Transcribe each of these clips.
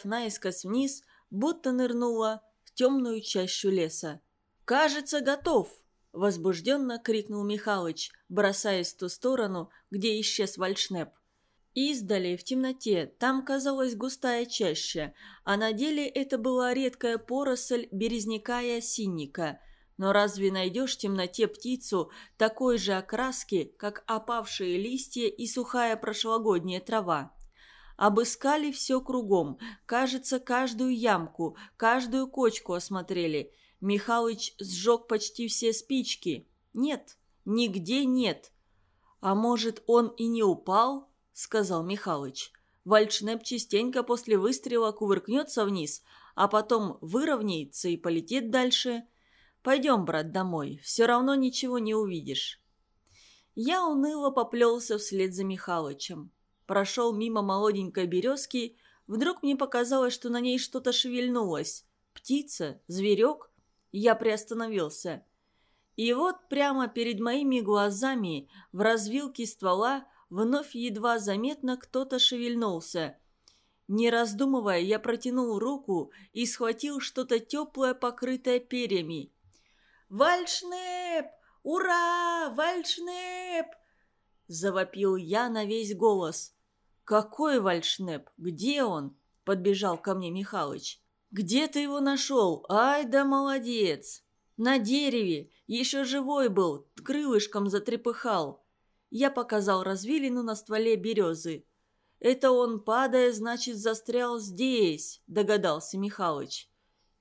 взяв наискось вниз, будто нырнула в темную чащу леса. «Кажется, готов!» – возбужденно крикнул Михалыч, бросаясь в ту сторону, где исчез вальшнеп. Издали, в темноте, там казалась густая чаща, а на деле это была редкая поросль березняка и осинника. Но разве найдешь в темноте птицу такой же окраски, как опавшие листья и сухая прошлогодняя трава? Обыскали все кругом, кажется, каждую ямку, каждую кочку осмотрели. Михалыч сжег почти все спички. Нет, нигде нет. А может, он и не упал? — сказал Михалыч. «Вальшнеп частенько после выстрела кувыркнется вниз, а потом выровняется и полетит дальше. Пойдем, брат, домой, все равно ничего не увидишь». Я уныло поплелся вслед за Михалычем. Прошел мимо молоденькой березки, вдруг мне показалось, что на ней что-то шевельнулось. Птица, зверек. Я приостановился. И вот прямо перед моими глазами в развилке ствола вновь едва заметно кто-то шевельнулся. Не раздумывая, я протянул руку и схватил что-то теплое, покрытое перьями. «Вальшнеп! Ура! Вальшнеп!» Завопил я на весь голос. «Какой вальшнеп? Где он?» Подбежал ко мне Михалыч. «Где ты его нашел? Ай да молодец!» «На дереве! Еще живой был, крылышком затрепыхал!» Я показал развилину на стволе березы. «Это он, падая, значит, застрял здесь», – догадался Михалыч.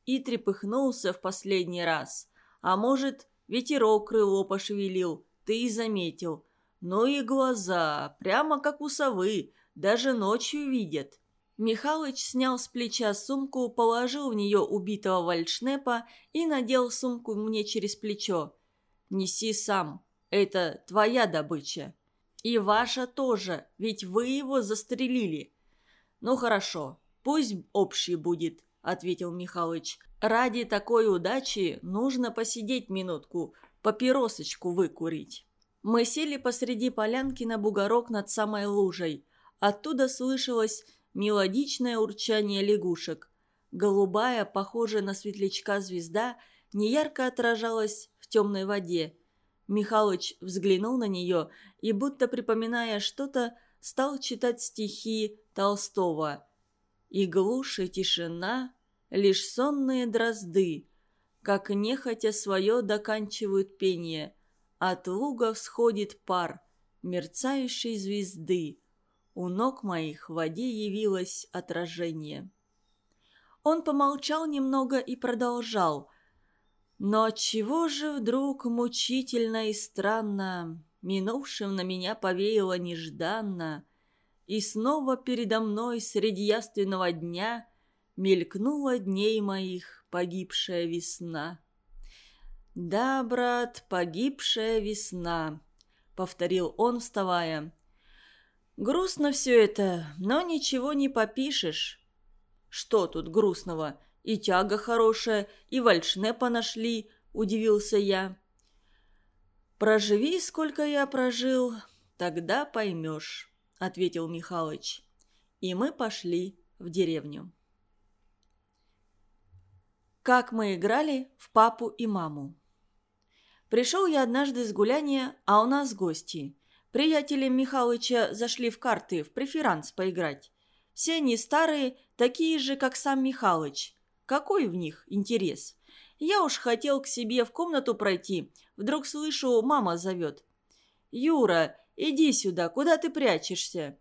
И трепыхнулся в последний раз. А может, ветерок крыло пошевелил, ты и заметил. Ну и глаза, прямо как у совы, даже ночью видят. Михалыч снял с плеча сумку, положил в нее убитого вальшнепа и надел сумку мне через плечо. «Неси сам», это твоя добыча. И ваша тоже, ведь вы его застрелили. Ну хорошо, пусть общий будет, ответил Михалыч. Ради такой удачи нужно посидеть минутку, папиросочку выкурить. Мы сели посреди полянки на бугорок над самой лужей. Оттуда слышалось мелодичное урчание лягушек. Голубая, похожая на светлячка звезда, неярко отражалась в темной воде. Михалыч взглянул на нее и, будто припоминая что-то, стал читать стихи Толстого. «И глушь, и тишина, лишь сонные дрозды, как нехотя свое доканчивают пение. От луга всходит пар, мерцающей звезды. У ног моих в воде явилось отражение». Он помолчал немного и продолжал – но чего же вдруг мучительно и странно, Минувшим на меня повеяло нежданно, И снова передо мной среди яственного дня Мелькнула дней моих погибшая весна. «Да, брат, погибшая весна», — повторил он, вставая. «Грустно все это, но ничего не попишешь». «Что тут грустного?» И тяга хорошая, и вальшнепа нашли», – удивился я. «Проживи, сколько я прожил, тогда поймешь», – ответил Михалыч. И мы пошли в деревню. Как мы играли в папу и маму. Пришел я однажды с гуляния, а у нас гости. Приятели Михалыча зашли в карты, в преферанс поиграть. Все они старые, такие же, как сам Михалыч. Какой в них интерес? Я уж хотел к себе в комнату пройти. Вдруг слышу, мама зовет. «Юра, иди сюда, куда ты прячешься?»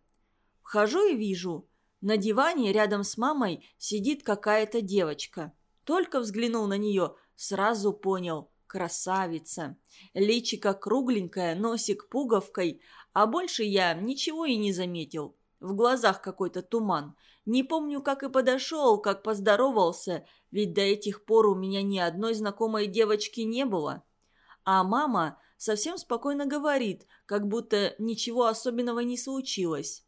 Вхожу и вижу. На диване рядом с мамой сидит какая-то девочка. Только взглянул на нее, сразу понял – красавица. Личико кругленькое, носик пуговкой, а больше я ничего и не заметил. В глазах какой-то туман. Не помню, как и подошел, как поздоровался, ведь до этих пор у меня ни одной знакомой девочки не было. А мама совсем спокойно говорит, как будто ничего особенного не случилось.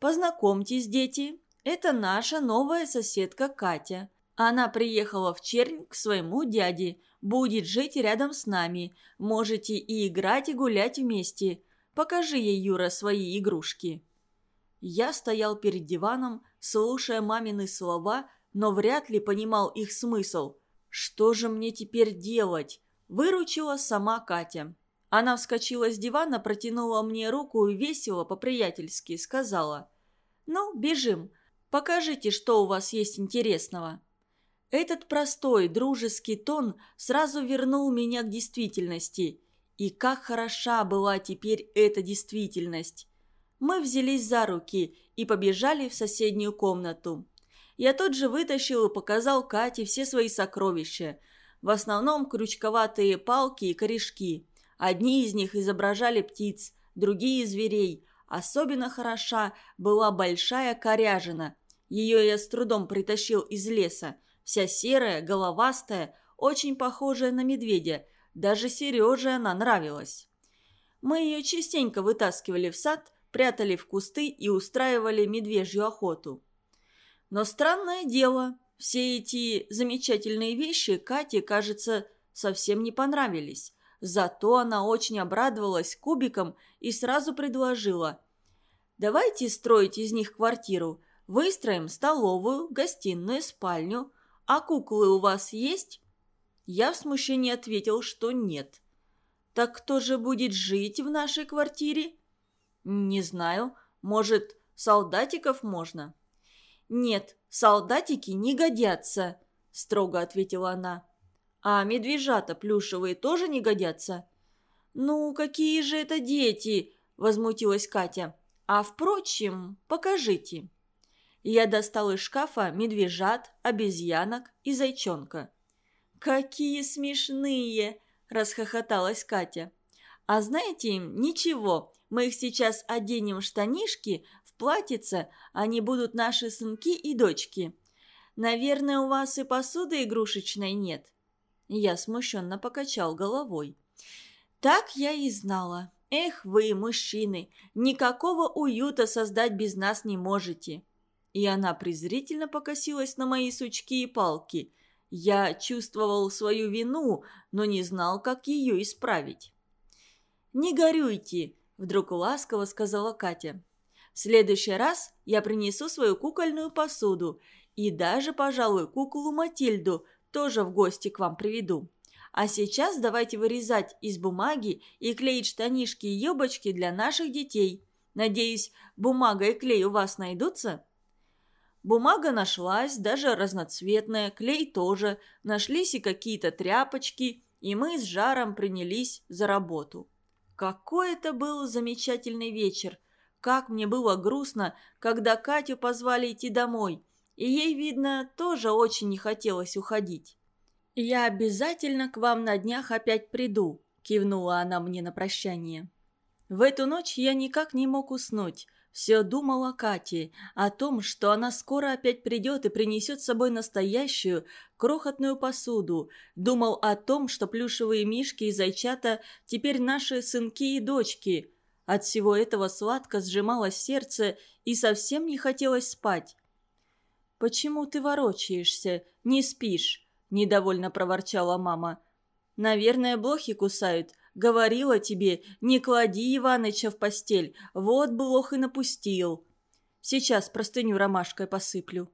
«Познакомьтесь, дети, это наша новая соседка Катя. Она приехала в Чернь к своему дяде, будет жить рядом с нами. Можете и играть, и гулять вместе. Покажи ей, Юра, свои игрушки». Я стоял перед диваном, слушая мамины слова, но вряд ли понимал их смысл. Что же мне теперь делать? Выручила сама Катя. Она вскочила с дивана, протянула мне руку и весело, по-приятельски сказала. «Ну, бежим. Покажите, что у вас есть интересного». Этот простой, дружеский тон сразу вернул меня к действительности. И как хороша была теперь эта действительность. Мы взялись за руки и побежали в соседнюю комнату. Я тут же вытащил и показал Кате все свои сокровища. В основном крючковатые палки и корешки. Одни из них изображали птиц, другие – зверей. Особенно хороша была большая коряжина. Ее я с трудом притащил из леса – Вся серая, головастая, очень похожая на медведя. Даже Сереже она нравилась. Мы ее частенько вытаскивали в сад, прятали в кусты и устраивали медвежью охоту. Но странное дело, все эти замечательные вещи Кате, кажется, совсем не понравились. Зато она очень обрадовалась кубикам и сразу предложила. «Давайте строить из них квартиру. Выстроим столовую, гостиную, спальню. «А куклы у вас есть?» Я в смущении ответил, что нет. «Так кто же будет жить в нашей квартире?» «Не знаю. Может, солдатиков можно?» «Нет, солдатики не годятся», – строго ответила она. «А медвежата плюшевые тоже не годятся?» «Ну, какие же это дети!» – возмутилась Катя. «А впрочем, покажите». Я достал из шкафа медвежат, обезьянок и зайчонка. «Какие смешные!» – расхохоталась Катя. «А знаете, ничего, мы их сейчас оденем в штанишки, в платьице, они будут наши сынки и дочки. Наверное, у вас и посуды игрушечной нет?» Я смущенно покачал головой. «Так я и знала. Эх вы, мужчины, никакого уюта создать без нас не можете. И она презрительно покосилась на мои сучки и палки. Я чувствовал свою вину, но не знал, как ее исправить. «Не горюйте», – вдруг ласково сказала Катя. «В следующий раз я принесу свою кукольную посуду и даже, пожалуй, куклу Матильду тоже в гости к вам приведу. А сейчас давайте вырезать из бумаги и клеить штанишки и юбочки для наших детей. Надеюсь, бумага и клей у вас найдутся?» Бумага нашлась, даже разноцветная, клей тоже, нашлись и какие-то тряпочки, и мы с жаром принялись за работу. Какой это был замечательный вечер! Как мне было грустно, когда Катю позвали идти домой, и ей, видно, тоже очень не хотелось уходить. «Я обязательно к вам на днях опять приду», – кивнула она мне на прощание. В эту ночь я никак не мог уснуть – все думал о Кате, о том, что она скоро опять придет и принесет с собой настоящую, крохотную посуду. Думал о том, что плюшевые мишки и зайчата теперь наши сынки и дочки. От всего этого сладко сжималось сердце и совсем не хотелось спать. «Почему ты ворочаешься? Не спишь?» – недовольно проворчала мама. «Наверное, блохи кусают. Говорила тебе, не клади Иваныча в постель, вот блох и напустил. Сейчас простыню ромашкой посыплю».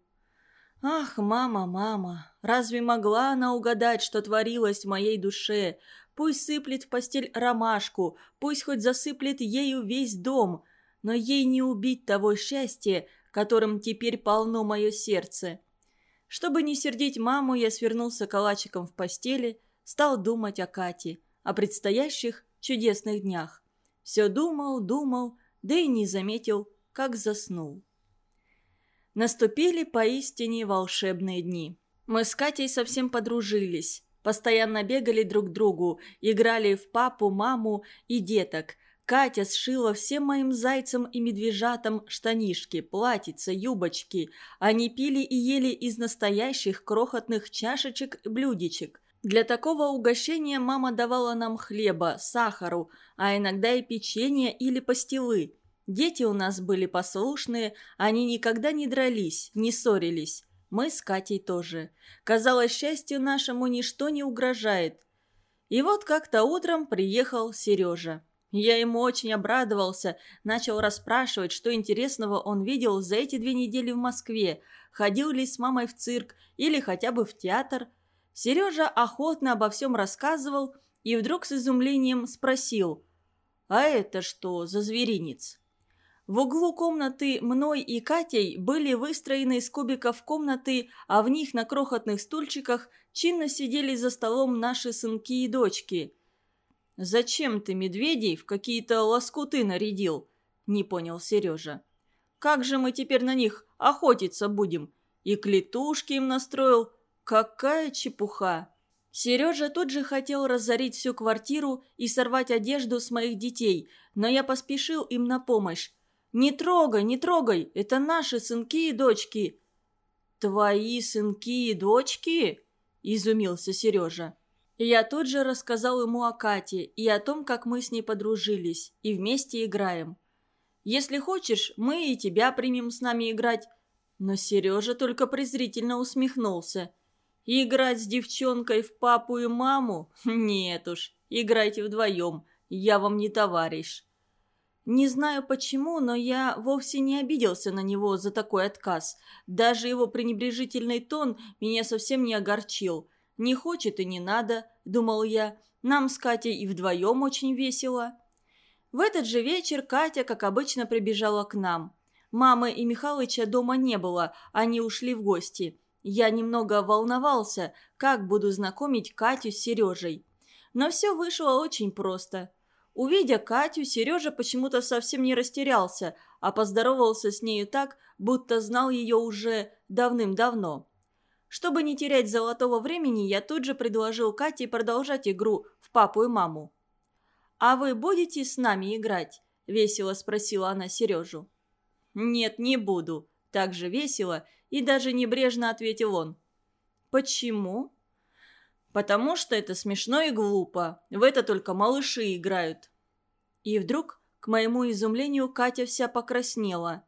«Ах, мама, мама, разве могла она угадать, что творилось в моей душе? Пусть сыплет в постель ромашку, пусть хоть засыплет ею весь дом, но ей не убить того счастья, которым теперь полно мое сердце». Чтобы не сердить маму, я свернулся калачиком в постели, стал думать о Кате о предстоящих чудесных днях. Все думал, думал, да и не заметил, как заснул. Наступили поистине волшебные дни. Мы с Катей совсем подружились, постоянно бегали друг к другу, играли в папу, маму и деток. Катя сшила всем моим зайцам и медвежатам штанишки, платьица, юбочки. Они пили и ели из настоящих крохотных чашечек и блюдечек. Для такого угощения мама давала нам хлеба, сахару, а иногда и печенье или пастилы. Дети у нас были послушные, они никогда не дрались, не ссорились. Мы с Катей тоже. Казалось, счастью нашему ничто не угрожает. И вот как-то утром приехал Сережа. Я ему очень обрадовался, начал расспрашивать, что интересного он видел за эти две недели в Москве, ходил ли с мамой в цирк или хотя бы в театр. Сережа охотно обо всем рассказывал и вдруг с изумлением спросил, «А это что за зверинец?» В углу комнаты мной и Катей были выстроены из кубиков комнаты, а в них на крохотных стульчиках чинно сидели за столом наши сынки и дочки. «Зачем ты медведей в какие-то лоскуты нарядил?» – не понял Сережа. «Как же мы теперь на них охотиться будем? И клетушки им настроил. Какая чепуха!» Сережа тут же хотел разорить всю квартиру и сорвать одежду с моих детей, но я поспешил им на помощь. «Не трогай, не трогай, это наши сынки и дочки». «Твои сынки и дочки?» – изумился Сережа. Я тут же рассказал ему о Кате и о том, как мы с ней подружились и вместе играем. «Если хочешь, мы и тебя примем с нами играть». Но Сережа только презрительно усмехнулся. «Играть с девчонкой в папу и маму? Нет уж, играйте вдвоем, я вам не товарищ». Не знаю почему, но я вовсе не обиделся на него за такой отказ. Даже его пренебрежительный тон меня совсем не огорчил. Не хочет и не надо, думал я. Нам с Катей и вдвоем очень весело. В этот же вечер Катя, как обычно, прибежала к нам. Мамы и Михалыча дома не было, они ушли в гости. Я немного волновался, как буду знакомить Катю с Сережей. Но все вышло очень просто – Увидя Катю, Сережа почему-то совсем не растерялся, а поздоровался с нею так, будто знал ее уже давным-давно. Чтобы не терять золотого времени, я тут же предложил Кате продолжать игру в папу и маму. «А вы будете с нами играть?» – весело спросила она Сережу. «Нет, не буду», – так же весело и даже небрежно ответил он. «Почему?» Потому что это смешно и глупо. В это только малыши играют. И вдруг, к моему изумлению, Катя вся покраснела.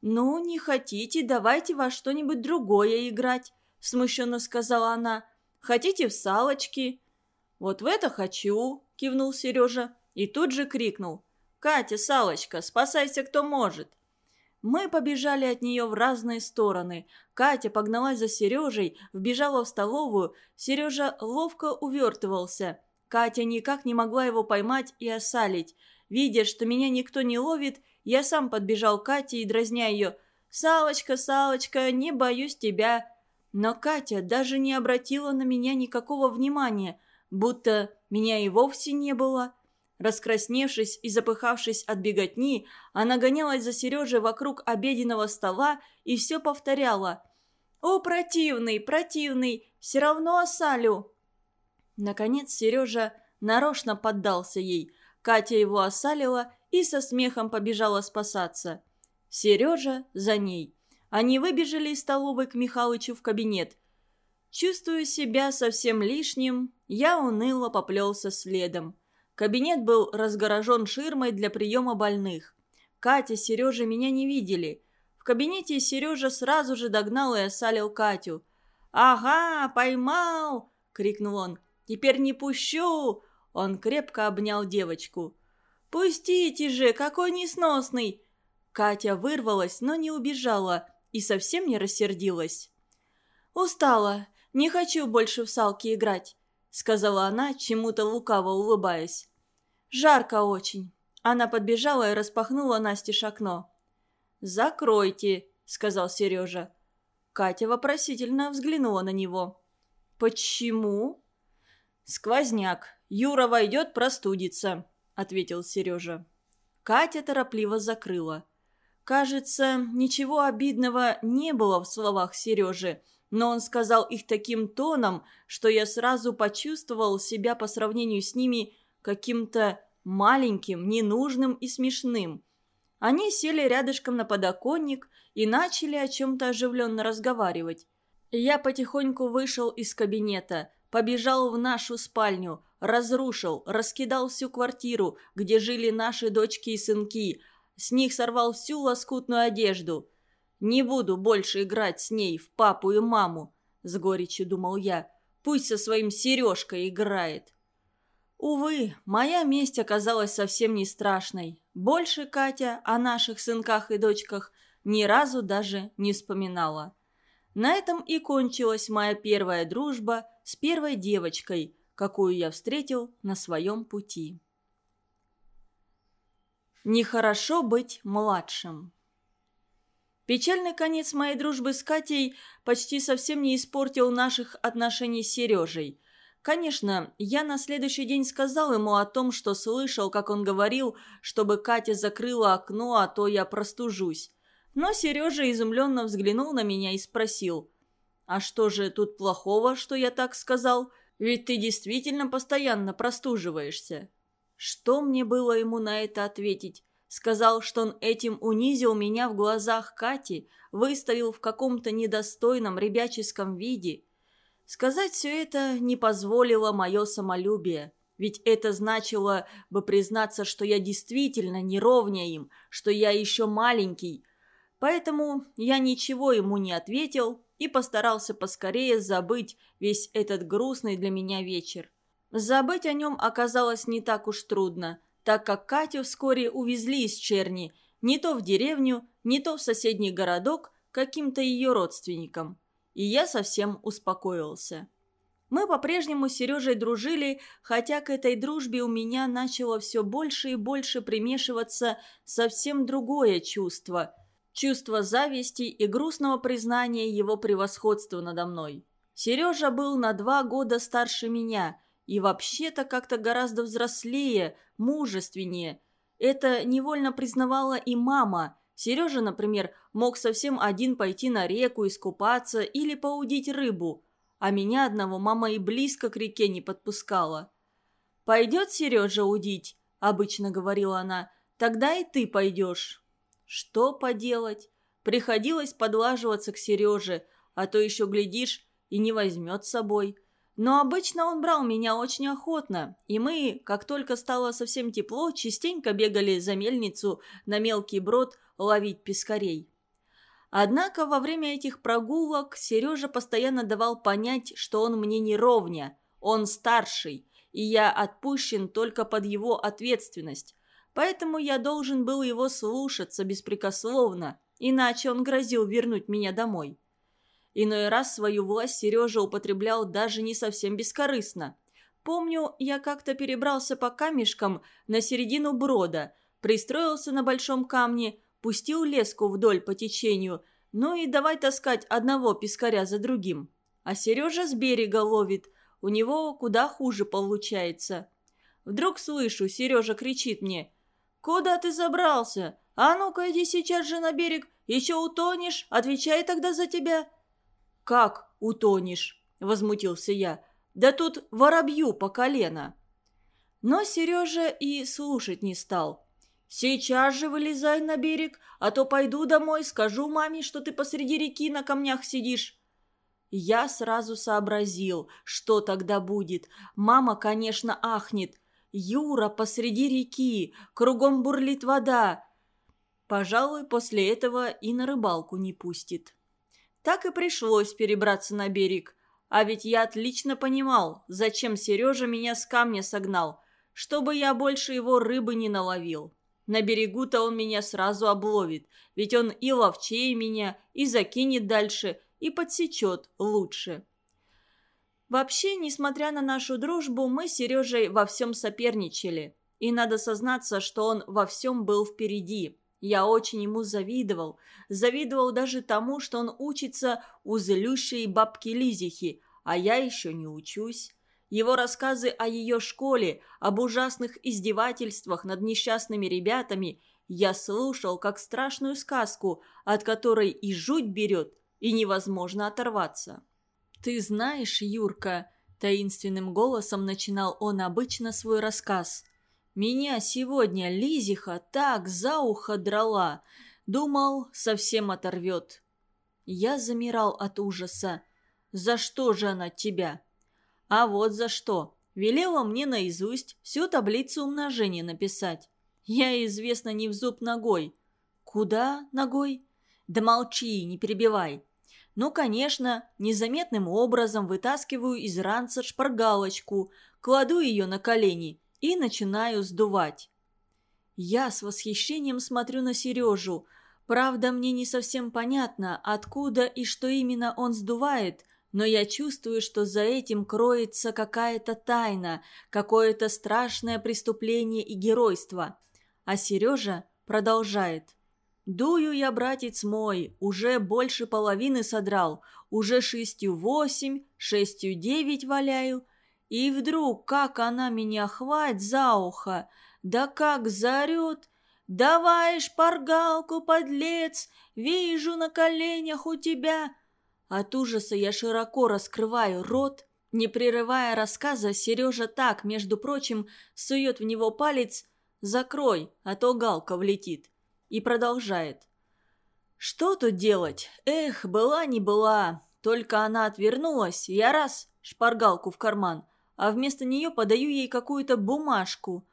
«Ну, не хотите, давайте во что-нибудь другое играть», – смущенно сказала она. «Хотите в салочки?» «Вот в это хочу», – кивнул Сережа и тут же крикнул. «Катя, салочка, спасайся, кто может!» Мы побежали от нее в разные стороны. Катя погналась за Сережей, вбежала в столовую. Сережа ловко увертывался. Катя никак не могла его поймать и осалить. Видя, что меня никто не ловит, я сам подбежал к Кате и, дразня ее, «Салочка, Салочка, не боюсь тебя». Но Катя даже не обратила на меня никакого внимания, будто меня и вовсе не было. Раскрасневшись и запыхавшись от беготни, она гонялась за Сережей вокруг обеденного стола и все повторяла. «О, противный, противный, все равно осалю!» Наконец Сережа нарочно поддался ей. Катя его осалила и со смехом побежала спасаться. Сережа за ней. Они выбежали из столовой к Михалычу в кабинет. Чувствуя себя совсем лишним, я уныло поплелся следом. Кабинет был разгорожен ширмой для приема больных. Катя, Сережа меня не видели. В кабинете Сережа сразу же догнал и осалил Катю. «Ага, поймал!» — крикнул он. «Теперь не пущу!» Он крепко обнял девочку. «Пустите же, какой несносный!» Катя вырвалась, но не убежала и совсем не рассердилась. «Устала, не хочу больше в салки играть», — сказала она, чему-то лукаво улыбаясь. Жарко очень. Она подбежала и распахнула Насте окно. «Закройте», — сказал Сережа. Катя вопросительно взглянула на него. «Почему?» «Сквозняк. Юра войдет, простудится», — ответил Сережа. Катя торопливо закрыла. Кажется, ничего обидного не было в словах Сережи, но он сказал их таким тоном, что я сразу почувствовал себя по сравнению с ними каким-то маленьким, ненужным и смешным. Они сели рядышком на подоконник и начали о чем-то оживленно разговаривать. Я потихоньку вышел из кабинета, побежал в нашу спальню, разрушил, раскидал всю квартиру, где жили наши дочки и сынки, с них сорвал всю лоскутную одежду. «Не буду больше играть с ней в папу и маму», — с горечью думал я. «Пусть со своим Сережкой играет». Увы, моя месть оказалась совсем не страшной. Больше Катя о наших сынках и дочках ни разу даже не вспоминала. На этом и кончилась моя первая дружба с первой девочкой, какую я встретил на своем пути. Нехорошо быть младшим. Печальный конец моей дружбы с Катей почти совсем не испортил наших отношений с Сережей. Конечно, я на следующий день сказал ему о том, что слышал, как он говорил, чтобы Катя закрыла окно, а то я простужусь. Но Сережа изумленно взглянул на меня и спросил, «А что же тут плохого, что я так сказал? Ведь ты действительно постоянно простуживаешься». Что мне было ему на это ответить? Сказал, что он этим унизил меня в глазах Кати, выставил в каком-то недостойном ребяческом виде. Сказать все это не позволило мое самолюбие. Ведь это значило бы признаться, что я действительно не ровня им, что я еще маленький. Поэтому я ничего ему не ответил и постарался поскорее забыть весь этот грустный для меня вечер. Забыть о нем оказалось не так уж трудно, так как Катю вскоре увезли из Черни, не то в деревню, не то в соседний городок, каким-то ее родственникам. И я совсем успокоился. Мы по-прежнему с Сережей дружили, хотя к этой дружбе у меня начало все больше и больше примешиваться совсем другое чувство. Чувство зависти и грустного признания его превосходства надо мной. Сережа был на два года старше меня – и вообще-то как-то гораздо взрослее, мужественнее. Это невольно признавала и мама. Сережа, например, мог совсем один пойти на реку искупаться или поудить рыбу, а меня одного мама и близко к реке не подпускала. «Пойдет Сережа удить?» – обычно говорила она. «Тогда и ты пойдешь». Что поделать? Приходилось подлаживаться к Сереже, а то еще, глядишь, и не возьмет с собой. Но обычно он брал меня очень охотно, и мы, как только стало совсем тепло, частенько бегали за мельницу на мелкий брод ловить пескарей. Однако во время этих прогулок Сережа постоянно давал понять, что он мне не ровня, он старший, и я отпущен только под его ответственность. Поэтому я должен был его слушаться беспрекословно, иначе он грозил вернуть меня домой. Иной раз свою власть Сережа употреблял даже не совсем бескорыстно. Помню, я как-то перебрался по камешкам на середину брода, пристроился на большом камне, пустил леску вдоль по течению, ну и давай таскать одного пескаря за другим. А Сережа с берега ловит, у него куда хуже получается. Вдруг слышу, Сережа кричит мне, «Куда ты забрался? А ну-ка иди сейчас же на берег, еще утонешь, отвечай тогда за тебя». «Как утонешь?» – возмутился я. «Да тут воробью по колено». Но Сережа и слушать не стал. «Сейчас же вылезай на берег, а то пойду домой, скажу маме, что ты посреди реки на камнях сидишь». Я сразу сообразил, что тогда будет. Мама, конечно, ахнет. «Юра посреди реки, кругом бурлит вода». Пожалуй, после этого и на рыбалку не пустит. Так и пришлось перебраться на берег. А ведь я отлично понимал, зачем Сережа меня с камня согнал, чтобы я больше его рыбы не наловил. На берегу-то он меня сразу обловит, ведь он и ловчее меня, и закинет дальше, и подсечет лучше. Вообще, несмотря на нашу дружбу, мы с Сережей во всем соперничали. И надо сознаться, что он во всем был впереди. Я очень ему завидовал. Завидовал даже тому, что он учится у злющей бабки Лизихи, а я еще не учусь. Его рассказы о ее школе, об ужасных издевательствах над несчастными ребятами я слушал как страшную сказку, от которой и жуть берет, и невозможно оторваться. «Ты знаешь, Юрка», – таинственным голосом начинал он обычно свой рассказ – меня сегодня Лизиха так за ухо драла. Думал, совсем оторвет. Я замирал от ужаса. За что же она тебя? А вот за что. Велела мне наизусть всю таблицу умножения написать. Я, известно, не в зуб ногой. Куда ногой? Да молчи, не перебивай. Ну, конечно, незаметным образом вытаскиваю из ранца шпаргалочку, кладу ее на колени и начинаю сдувать. Я с восхищением смотрю на Сережу. Правда, мне не совсем понятно, откуда и что именно он сдувает, но я чувствую, что за этим кроется какая-то тайна, какое-то страшное преступление и геройство. А Сережа продолжает. «Дую я, братец мой, уже больше половины содрал, уже шестью восемь, шестью девять валяю. И вдруг, как она меня хватит за ухо, да как заорет, «Давай шпаргалку, подлец, вижу на коленях у тебя!» От ужаса я широко раскрываю рот. Не прерывая рассказа, Сережа так, между прочим, сует в него палец «Закрой, а то галка влетит» и продолжает. «Что тут делать? Эх, была не была. Только она отвернулась, я раз, шпаргалку в карман, а вместо нее подаю ей какую-то бумажку.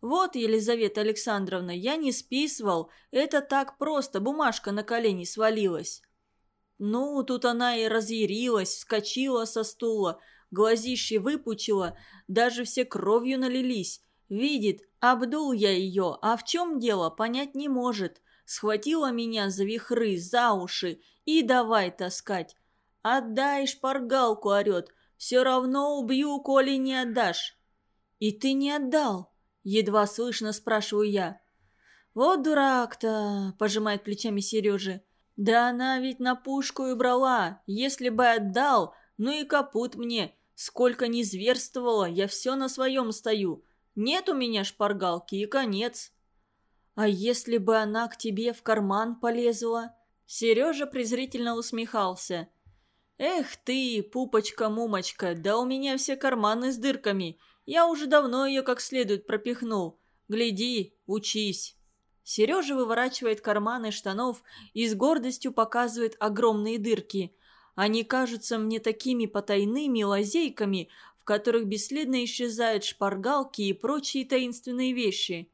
Вот, Елизавета Александровна, я не списывал, это так просто, бумажка на колени свалилась». Ну, тут она и разъярилась, вскочила со стула, глазище выпучила, даже все кровью налились. Видит, обдул я ее, а в чем дело, понять не может. Схватила меня за вихры, за уши и давай таскать. «Отдай шпаргалку», — орет, — «все равно убью, коли не отдашь». «И ты не отдал?» — едва слышно спрашиваю я. «Вот дурак-то», — пожимает плечами Сережа. «Да она ведь на пушку и брала. Если бы отдал, ну и капут мне. Сколько не зверствовала, я все на своем стою. Нет у меня шпаргалки и конец». «А если бы она к тебе в карман полезла?» Сережа презрительно усмехался. «Эх ты, пупочка-мумочка, да у меня все карманы с дырками. Я уже давно ее как следует пропихнул. Гляди, учись». Сережа выворачивает карманы штанов и с гордостью показывает огромные дырки. Они кажутся мне такими потайными лазейками, в которых бесследно исчезают шпаргалки и прочие таинственные вещи.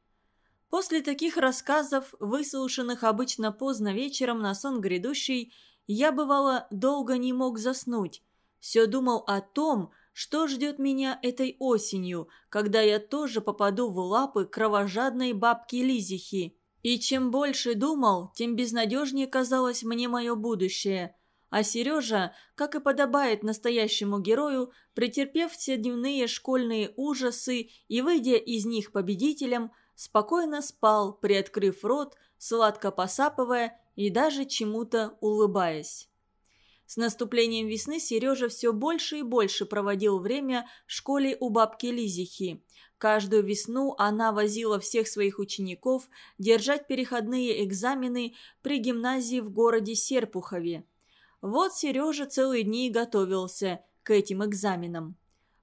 После таких рассказов, выслушанных обычно поздно вечером на сон грядущий, я, бывало, долго не мог заснуть. Все думал о том, что ждет меня этой осенью, когда я тоже попаду в лапы кровожадной бабки Лизихи. И чем больше думал, тем безнадежнее казалось мне мое будущее. А Сережа, как и подобает настоящему герою, претерпев все дневные школьные ужасы и выйдя из них победителем, спокойно спал, приоткрыв рот, сладко посапывая и даже чему-то улыбаясь. С наступлением весны Сережа все больше и больше проводил время в школе у бабки Лизихи. Каждую весну она возила всех своих учеников держать переходные экзамены при гимназии в городе Серпухове. Вот Сережа целые дни готовился к этим экзаменам.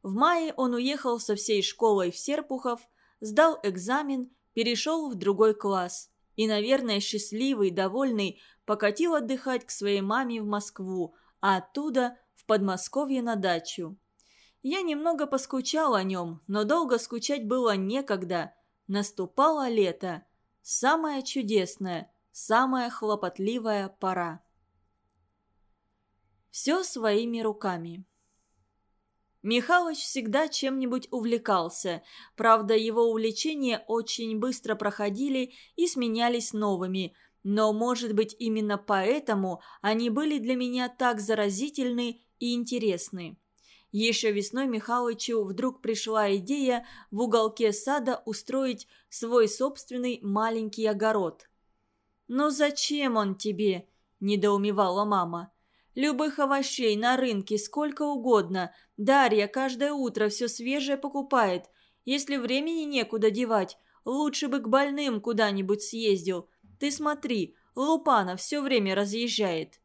В мае он уехал со всей школой в Серпухов, сдал экзамен, перешел в другой класс. И, наверное, счастливый, довольный, покатил отдыхать к своей маме в Москву, а оттуда в Подмосковье на дачу. Я немного поскучал о нем, но долго скучать было некогда. Наступало лето. Самая чудесная, самая хлопотливая пора. Все своими руками. Михалыч всегда чем-нибудь увлекался. Правда, его увлечения очень быстро проходили и сменялись новыми. Но, может быть, именно поэтому они были для меня так заразительны и интересны. Еще весной Михалычу вдруг пришла идея в уголке сада устроить свой собственный маленький огород. «Но зачем он тебе?» – недоумевала мама. «Любых овощей на рынке сколько угодно. Дарья каждое утро все свежее покупает. Если времени некуда девать, лучше бы к больным куда-нибудь съездил. Ты смотри, Лупана все время разъезжает».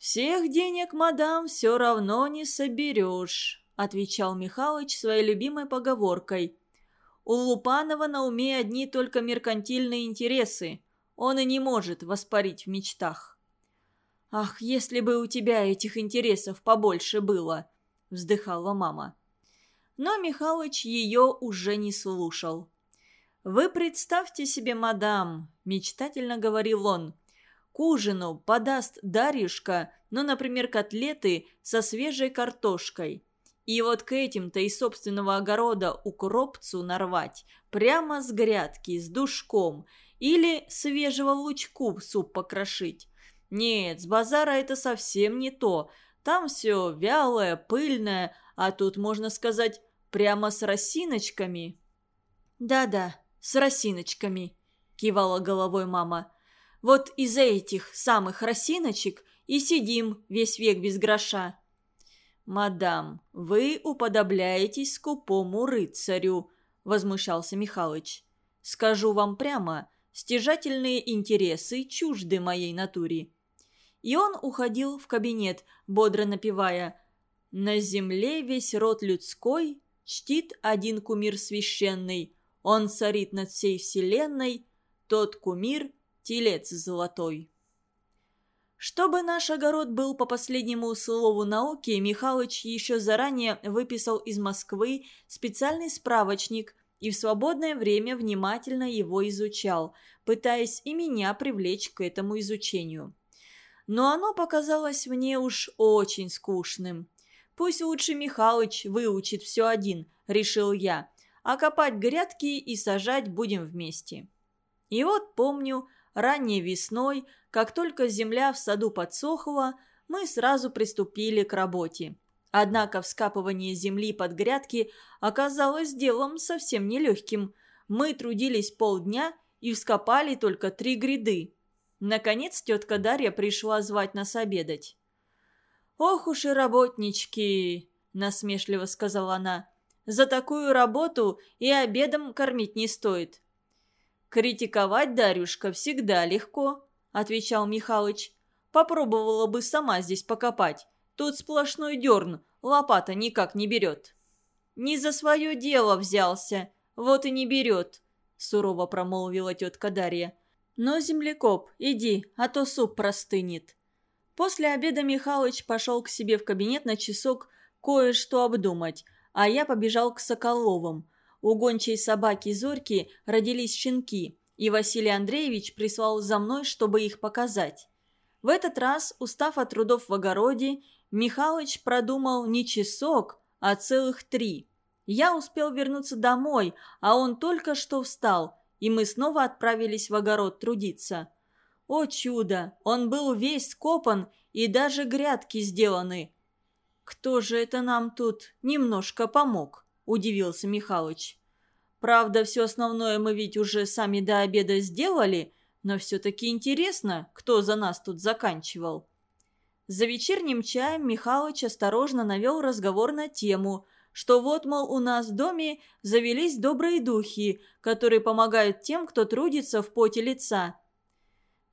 «Всех денег, мадам, все равно не соберешь», – отвечал Михалыч своей любимой поговоркой. «У Лупанова на уме одни только меркантильные интересы. Он и не может воспарить в мечтах». «Ах, если бы у тебя этих интересов побольше было!» – вздыхала мама. Но Михалыч ее уже не слушал. «Вы представьте себе, мадам», – мечтательно говорил он, к ужину подаст Дарьюшка, ну, например, котлеты со свежей картошкой. И вот к этим-то из собственного огорода укропцу нарвать, прямо с грядки, с душком, или свежего лучку суп покрошить. Нет, с базара это совсем не то. Там все вялое, пыльное, а тут, можно сказать, прямо с росиночками. «Да-да, с росиночками», – кивала головой мама. «Вот из-за этих самых росиночек и сидим весь век без гроша». «Мадам, вы уподобляетесь скупому рыцарю», – возмущался Михалыч. «Скажу вам прямо, стяжательные интересы чужды моей натуре». И он уходил в кабинет, бодро напевая «На земле весь род людской чтит один кумир священный, он царит над всей вселенной, тот кумир – телец золотой». Чтобы наш огород был по последнему слову науки, Михалыч еще заранее выписал из Москвы специальный справочник и в свободное время внимательно его изучал, пытаясь и меня привлечь к этому изучению. Но оно показалось мне уж очень скучным. Пусть лучше Михалыч выучит все один, решил я, а копать грядки и сажать будем вместе. И вот помню, ранней весной, как только земля в саду подсохла, мы сразу приступили к работе. Однако вскапывание земли под грядки оказалось делом совсем нелегким. Мы трудились полдня и вскопали только три гряды. Наконец тетка Дарья пришла звать нас обедать. «Ох уж и работнички!» – насмешливо сказала она. «За такую работу и обедом кормить не стоит». «Критиковать, Дарюшка, всегда легко», – отвечал Михалыч. «Попробовала бы сама здесь покопать. Тут сплошной дерн, лопата никак не берет». «Не за свое дело взялся, вот и не берет», – сурово промолвила тетка Дарья. «Но, землекоп, иди, а то суп простынет». После обеда Михалыч пошел к себе в кабинет на часок кое-что обдумать, а я побежал к Соколовым. У гончей собаки Зорьки родились щенки, и Василий Андреевич прислал за мной, чтобы их показать. В этот раз, устав от трудов в огороде, Михалыч продумал не часок, а целых три. Я успел вернуться домой, а он только что встал, и мы снова отправились в огород трудиться. О чудо! Он был весь скопан, и даже грядки сделаны. «Кто же это нам тут немножко помог?» – удивился Михалыч. Правда, все основное мы ведь уже сами до обеда сделали, но все-таки интересно, кто за нас тут заканчивал. За вечерним чаем Михалыч осторожно навел разговор на тему, что вот, мол, у нас в доме завелись добрые духи, которые помогают тем, кто трудится в поте лица.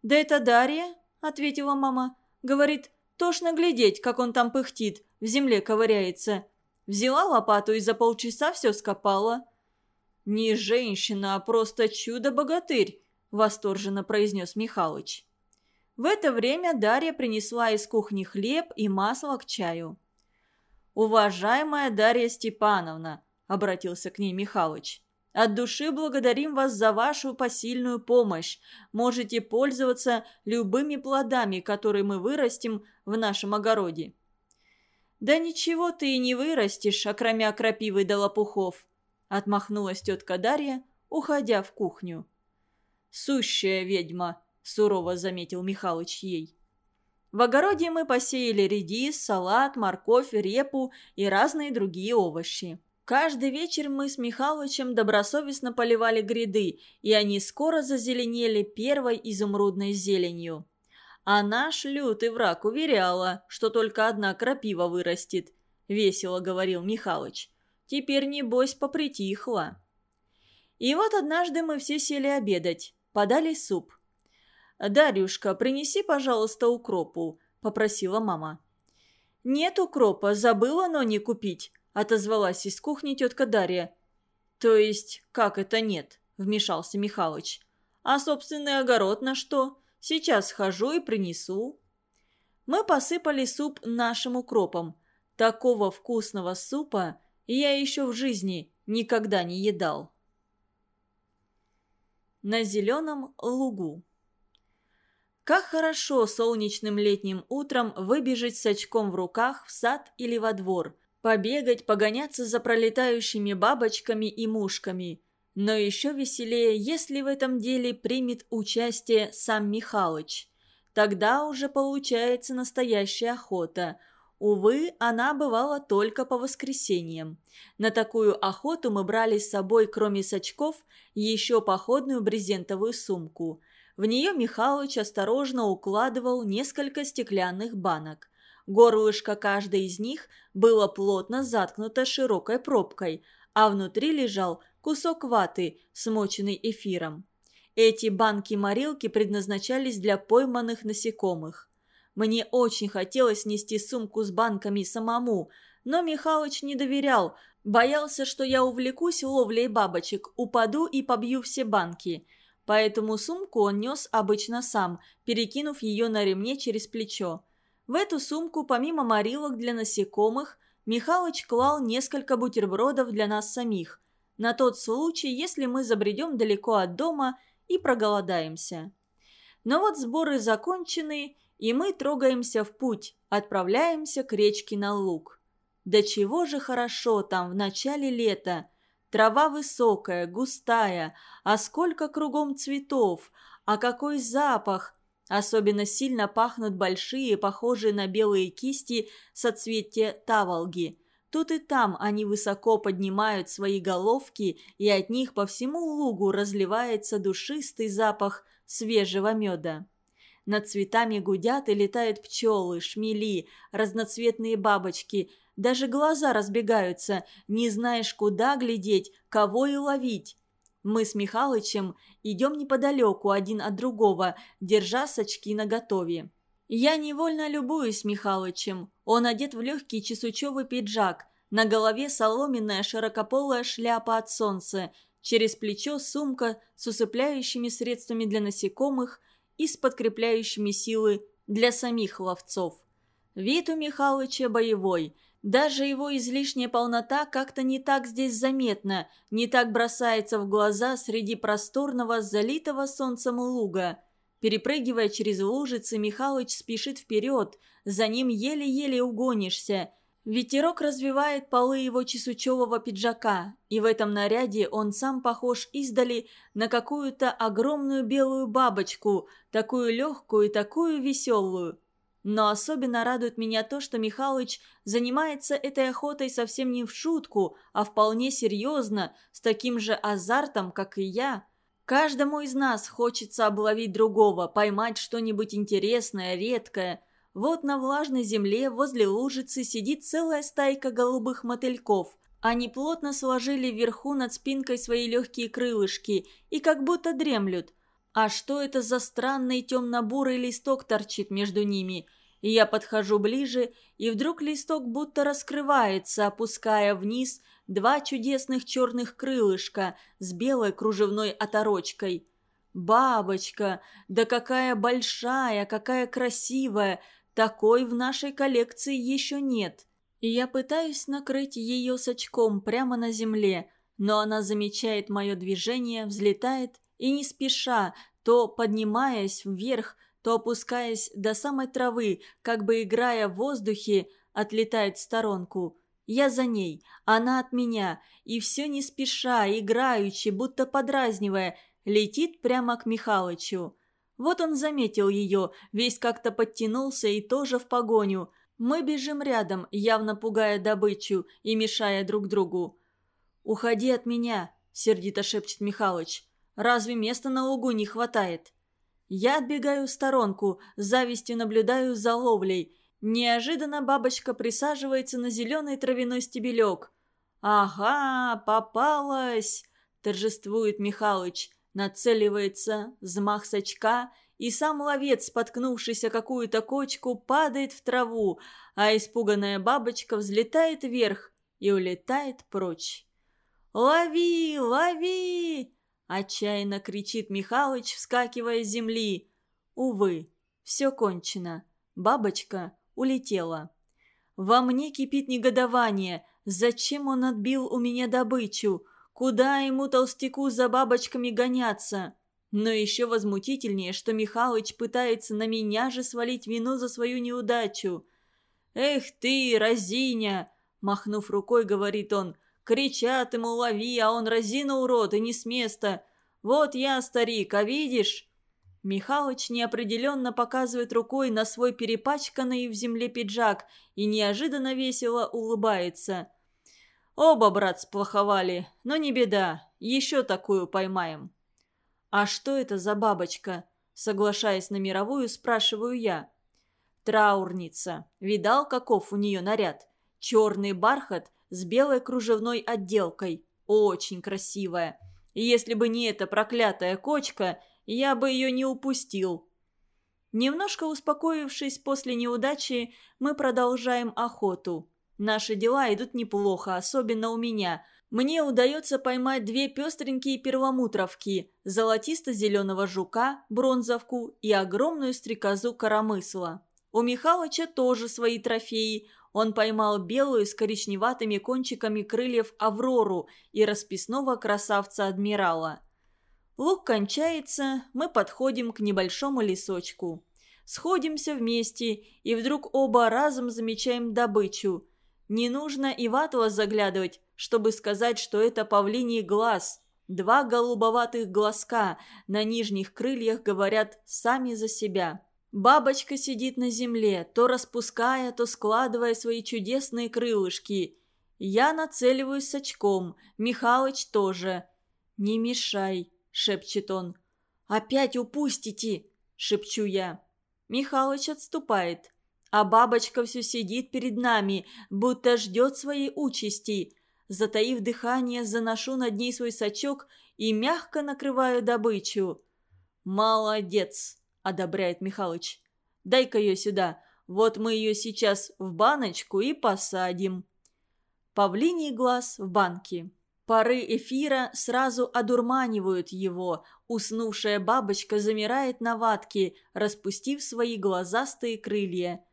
«Да это Дарья», — ответила мама. «Говорит, тошно глядеть, как он там пыхтит, в земле ковыряется. Взяла лопату и за полчаса все скопала». «Не женщина, а просто чудо-богатырь», – восторженно произнес Михалыч. В это время Дарья принесла из кухни хлеб и масло к чаю. «Уважаемая Дарья Степановна», – обратился к ней Михалыч, – «от души благодарим вас за вашу посильную помощь. Можете пользоваться любыми плодами, которые мы вырастим в нашем огороде». «Да ничего ты и не вырастешь, окромя крапивы да лопухов», – отмахнулась тетка Дарья, уходя в кухню. «Сущая ведьма», – сурово заметил Михалыч ей. В огороде мы посеяли редис, салат, морковь, репу и разные другие овощи. Каждый вечер мы с Михалычем добросовестно поливали гряды, и они скоро зазеленели первой изумрудной зеленью. А наш лютый враг уверяла, что только одна крапива вырастет, – весело говорил Михалыч. Теперь, небось, попритихла. И вот однажды мы все сели обедать. Подали суп. «Дарюшка, принеси, пожалуйста, укропу», – попросила мама. «Нет укропа, забыла, но не купить», – отозвалась из кухни тетка Дарья. «То есть, как это нет?» – вмешался Михалыч. «А собственный огород на что? Сейчас схожу и принесу». Мы посыпали суп нашим укропом. Такого вкусного супа я еще в жизни никогда не едал. На зеленом лугу. Как хорошо солнечным летним утром выбежать с очком в руках в сад или во двор, побегать, погоняться за пролетающими бабочками и мушками. Но еще веселее, если в этом деле примет участие сам Михалыч. Тогда уже получается настоящая охота. Увы, она бывала только по воскресеньям. На такую охоту мы брали с собой, кроме сачков, еще походную брезентовую сумку – в нее Михалыч осторожно укладывал несколько стеклянных банок. Горлышко каждой из них было плотно заткнуто широкой пробкой, а внутри лежал кусок ваты, смоченный эфиром. Эти банки-морилки предназначались для пойманных насекомых. Мне очень хотелось нести сумку с банками самому, но Михалыч не доверял, боялся, что я увлекусь ловлей бабочек, упаду и побью все банки – поэтому сумку он нес обычно сам, перекинув ее на ремне через плечо. В эту сумку, помимо морилок для насекомых, Михалыч клал несколько бутербродов для нас самих, на тот случай, если мы забредем далеко от дома и проголодаемся. Но вот сборы закончены, и мы трогаемся в путь, отправляемся к речке на луг. Да чего же хорошо там в начале лета – Трава высокая, густая, а сколько кругом цветов, а какой запах! Особенно сильно пахнут большие, похожие на белые кисти, соцветия таволги. Тут и там они высоко поднимают свои головки, и от них по всему лугу разливается душистый запах свежего меда. Над цветами гудят и летают пчелы, шмели, разноцветные бабочки – даже глаза разбегаются, не знаешь, куда глядеть, кого и ловить. Мы с Михалычем идем неподалеку один от другого, держа сачки наготове. Я невольно любуюсь Михалычем. Он одет в легкий чесучевый пиджак, на голове соломенная широкополая шляпа от солнца, через плечо сумка с усыпляющими средствами для насекомых и с подкрепляющими силы для самих ловцов. Вид у Михалыча боевой – даже его излишняя полнота как-то не так здесь заметна, не так бросается в глаза среди просторного, залитого солнцем луга. Перепрыгивая через лужицы, Михалыч спешит вперед, за ним еле-еле угонишься. Ветерок развивает полы его чесучевого пиджака, и в этом наряде он сам похож издали на какую-то огромную белую бабочку, такую легкую и такую веселую. Но особенно радует меня то, что Михалыч занимается этой охотой совсем не в шутку, а вполне серьезно, с таким же азартом, как и я. Каждому из нас хочется обловить другого, поймать что-нибудь интересное, редкое. Вот на влажной земле возле лужицы сидит целая стайка голубых мотыльков. Они плотно сложили вверху над спинкой свои легкие крылышки и как будто дремлют. А что это за странный темно-бурый листок торчит между ними? Я подхожу ближе, и вдруг листок будто раскрывается, опуская вниз два чудесных черных крылышка с белой кружевной оторочкой. «Бабочка! Да какая большая, какая красивая! Такой в нашей коллекции еще нет!» И я пытаюсь накрыть ее с очком прямо на земле, но она замечает мое движение, взлетает и не спеша, то поднимаясь вверх, то опускаясь до самой травы, как бы играя в воздухе, отлетает в сторонку. Я за ней, она от меня, и все не спеша, играючи, будто подразнивая, летит прямо к Михалычу. Вот он заметил ее, весь как-то подтянулся и тоже в погоню. Мы бежим рядом, явно пугая добычу и мешая друг другу. «Уходи от меня», — сердито шепчет Михалыч. Разве места на лугу не хватает? Я отбегаю в сторонку, с завистью наблюдаю за ловлей. Неожиданно бабочка присаживается на зеленый травяной стебелек. «Ага, попалась!» – торжествует Михалыч. Нацеливается, взмах сачка, и сам ловец, споткнувшись о какую-то кочку, падает в траву, а испуганная бабочка взлетает вверх и улетает прочь. «Лови! Лови!» Отчаянно кричит Михалыч, вскакивая с земли. Увы, все кончено. Бабочка улетела. Во мне кипит негодование. Зачем он отбил у меня добычу? Куда ему, толстяку, за бабочками гоняться? Но еще возмутительнее, что Михалыч пытается на меня же свалить вину за свою неудачу. «Эх ты, разиня!» – махнув рукой, говорит он. «Кричат ему, лови, а он разина урод и не с места. Вот я, старик, а видишь?» Михалыч неопределенно показывает рукой на свой перепачканный в земле пиджак и неожиданно весело улыбается. «Оба, брат, сплоховали, но не беда, еще такую поймаем». «А что это за бабочка?» Соглашаясь на мировую, спрашиваю я. «Траурница. Видал, каков у нее наряд? Черный бархат с белой кружевной отделкой. Очень красивая. И если бы не эта проклятая кочка, я бы ее не упустил». Немножко успокоившись после неудачи, мы продолжаем охоту. Наши дела идут неплохо, особенно у меня – мне удается поймать две пестренькие перламутровки, золотисто-зеленого жука, бронзовку и огромную стрекозу коромысла. У Михалыча тоже свои трофеи. Он поймал белую с коричневатыми кончиками крыльев Аврору и расписного красавца-адмирала. Лук кончается, мы подходим к небольшому лесочку. Сходимся вместе, и вдруг оба разом замечаем добычу. Не нужно и в атлас заглядывать, чтобы сказать, что это павлиний глаз. Два голубоватых глазка на нижних крыльях говорят сами за себя. Бабочка сидит на земле, то распуская, то складывая свои чудесные крылышки. Я нацеливаюсь с очком, Михалыч тоже. «Не мешай», — шепчет он. «Опять упустите», — шепчу я. Михалыч отступает, а бабочка все сидит перед нами, будто ждет своей участи. Затаив дыхание, заношу над ней свой сачок и мягко накрываю добычу. «Молодец!» – одобряет Михалыч. «Дай-ка ее сюда. Вот мы ее сейчас в баночку и посадим». Павлиний глаз в банке. Пары эфира сразу одурманивают его. Уснувшая бабочка замирает на ватке, распустив свои глазастые крылья.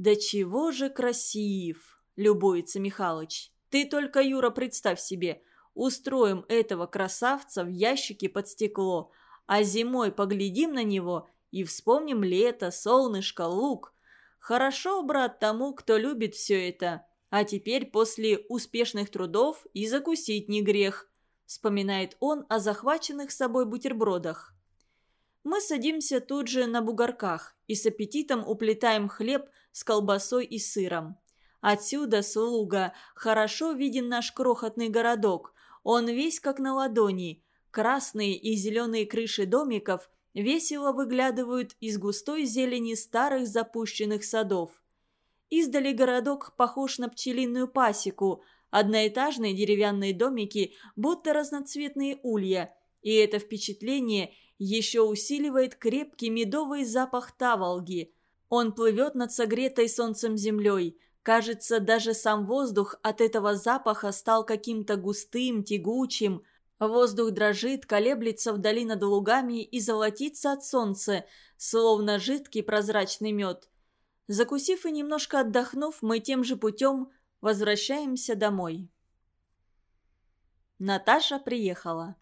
«Да чего же красив!» – любуется Михалыч. Ты только, Юра, представь себе, устроим этого красавца в ящике под стекло, а зимой поглядим на него и вспомним лето, солнышко, лук. Хорошо, брат, тому, кто любит все это. А теперь после успешных трудов и закусить не грех», – вспоминает он о захваченных с собой бутербродах. Мы садимся тут же на бугорках и с аппетитом уплетаем хлеб с колбасой и сыром. Отсюда, слуга, хорошо виден наш крохотный городок. Он весь как на ладони. Красные и зеленые крыши домиков весело выглядывают из густой зелени старых запущенных садов. Издали городок похож на пчелиную пасеку. Одноэтажные деревянные домики, будто разноцветные улья. И это впечатление еще усиливает крепкий медовый запах таволги. Он плывет над согретой солнцем землей – Кажется, даже сам воздух от этого запаха стал каким-то густым, тягучим. Воздух дрожит, колеблется вдали над лугами и золотится от солнца, словно жидкий прозрачный мед. Закусив и немножко отдохнув, мы тем же путем возвращаемся домой. Наташа приехала.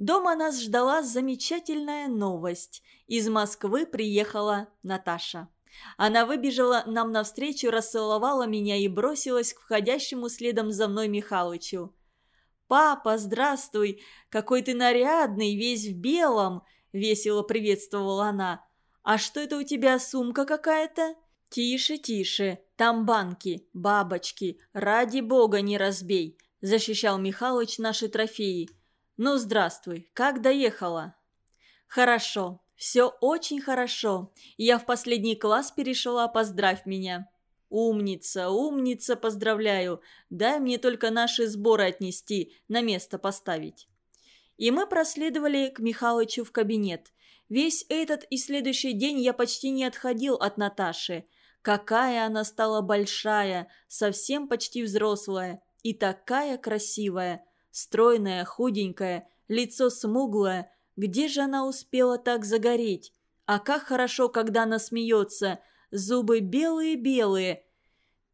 Дома нас ждала замечательная новость. Из Москвы приехала Наташа. Она выбежала нам навстречу, расцеловала меня и бросилась к входящему следом за мной Михалычу. «Папа, здравствуй! Какой ты нарядный, весь в белом!» – весело приветствовала она. «А что это у тебя, сумка какая-то?» «Тише, тише, там банки, бабочки, ради бога не разбей!» – защищал Михалыч наши трофеи. «Ну, здравствуй, как доехала?» «Хорошо, «Все очень хорошо. Я в последний класс перешла, поздравь меня». «Умница, умница, поздравляю. Дай мне только наши сборы отнести, на место поставить». И мы проследовали к Михалычу в кабинет. Весь этот и следующий день я почти не отходил от Наташи. Какая она стала большая, совсем почти взрослая. И такая красивая. Стройная, худенькая, лицо смуглое – где же она успела так загореть? А как хорошо, когда она смеется. Зубы белые-белые.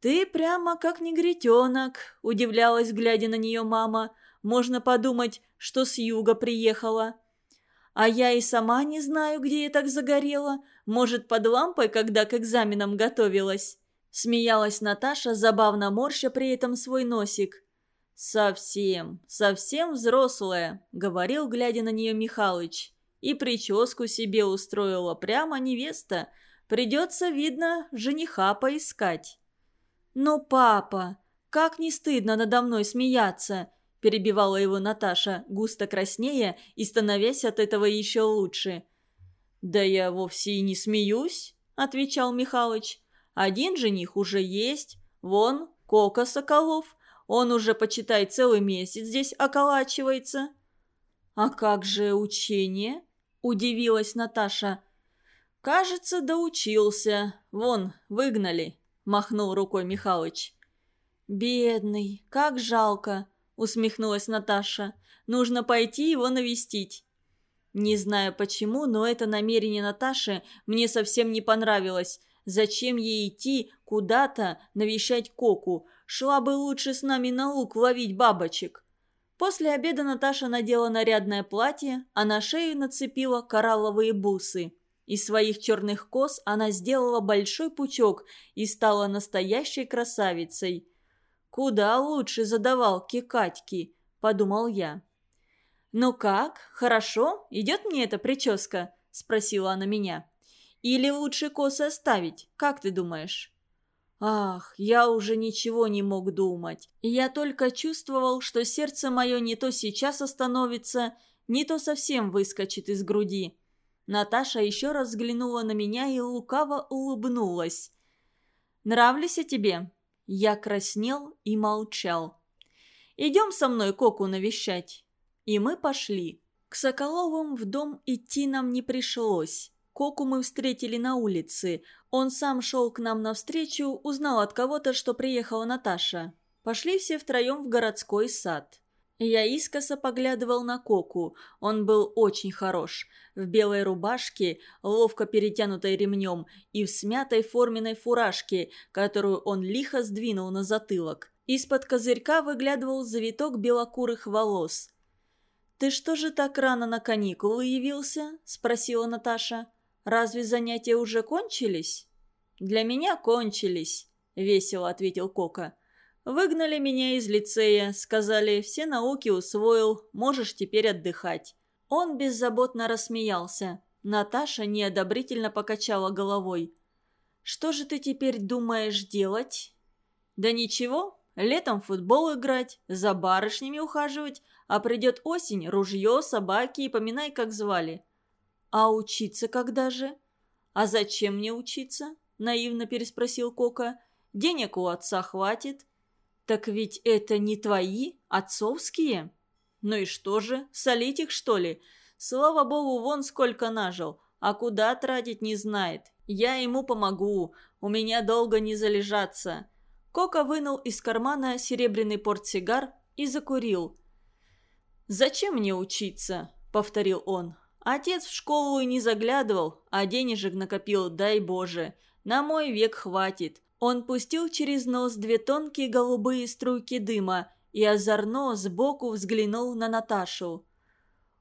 «Ты прямо как негритенок», – удивлялась, глядя на нее мама. «Можно подумать, что с юга приехала». А я и сама не знаю, где я так загорела. Может, под лампой, когда к экзаменам готовилась?» Смеялась Наташа, забавно морща при этом свой носик. «Совсем, совсем взрослая», — говорил, глядя на нее Михалыч. «И прическу себе устроила прямо невеста. Придется, видно, жениха поискать». «Но, папа, как не стыдно надо мной смеяться!» – перебивала его Наташа, густо краснея и становясь от этого еще лучше. «Да я вовсе и не смеюсь», – отвечал Михалыч. «Один жених уже есть. Вон, Кока Соколов. Он уже, почитай, целый месяц здесь околачивается». «А как же учение?» – удивилась Наташа. «Кажется, доучился. Вон, выгнали», – махнул рукой Михалыч. «Бедный, как жалко!» – усмехнулась Наташа. «Нужно пойти его навестить». Не знаю почему, но это намерение Наташи мне совсем не понравилось. Зачем ей идти куда-то навещать Коку? Шла бы лучше с нами на луг ловить бабочек. После обеда Наташа надела нарядное платье, а на шею нацепила коралловые бусы. Из своих черных кос она сделала большой пучок и стала настоящей красавицей. «Куда лучше задавалки Катьки», – подумал я. «Ну как, хорошо? Идет мне эта прическа?» – спросила она меня. «Или лучше косы оставить, как ты думаешь?» Ах, я уже ничего не мог думать. Я только чувствовал, что сердце мое не то сейчас остановится, не то совсем выскочит из груди. Наташа еще раз взглянула на меня и лукаво улыбнулась. «Нравлюсь я тебе?» Я краснел и молчал. «Идем со мной Коку навещать». И мы пошли. К Соколовым в дом идти нам не пришлось. Коку мы встретили на улице. Он сам шел к нам навстречу, узнал от кого-то, что приехала Наташа. Пошли все втроем в городской сад. Я искоса поглядывал на Коку. Он был очень хорош. В белой рубашке, ловко перетянутой ремнем, и в смятой форменной фуражке, которую он лихо сдвинул на затылок. Из-под козырька выглядывал завиток белокурых волос. «Ты что же так рано на каникулы явился?» – спросила Наташа. «Разве занятия уже кончились?» «Для меня кончились», – весело ответил Кока. Выгнали меня из лицея, сказали, все науки усвоил, можешь теперь отдыхать. Он беззаботно рассмеялся. Наташа неодобрительно покачала головой. «Что же ты теперь думаешь делать?» «Да ничего, летом футбол играть, за барышнями ухаживать, а придет осень, ружье, собаки и поминай, как звали». «А учиться когда же?» «А зачем мне учиться?» – наивно переспросил Кока. «Денег у отца хватит». «Так ведь это не твои, отцовские?» «Ну и что же, солить их, что ли? Слава богу, вон сколько нажил, а куда тратить не знает. Я ему помогу, у меня долго не залежаться». Кока вынул из кармана серебряный портсигар и закурил. «Зачем мне учиться?» – повторил он. «Отец в школу и не заглядывал, а денежек накопил, дай Боже. На мой век хватит. Он пустил через нос две тонкие голубые струйки дыма и озорно сбоку взглянул на Наташу.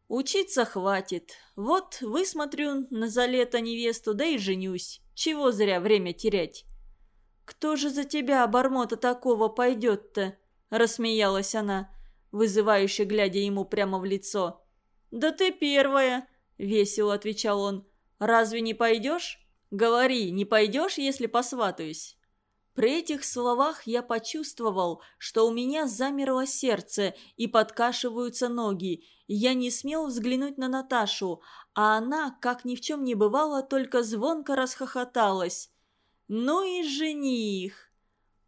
«Учиться хватит. Вот высмотрю на за лето невесту, да и женюсь. Чего зря время терять?» «Кто же за тебя, обормота такого, пойдет-то?» – рассмеялась она, вызывающе глядя ему прямо в лицо. «Да ты первая!» – весело отвечал он. «Разве не пойдешь? Говори, не пойдешь, если посватаюсь?» При этих словах я почувствовал, что у меня замерло сердце и подкашиваются ноги. Я не смел взглянуть на Наташу, а она, как ни в чем не бывало, только звонко расхохоталась. «Ну и жених!»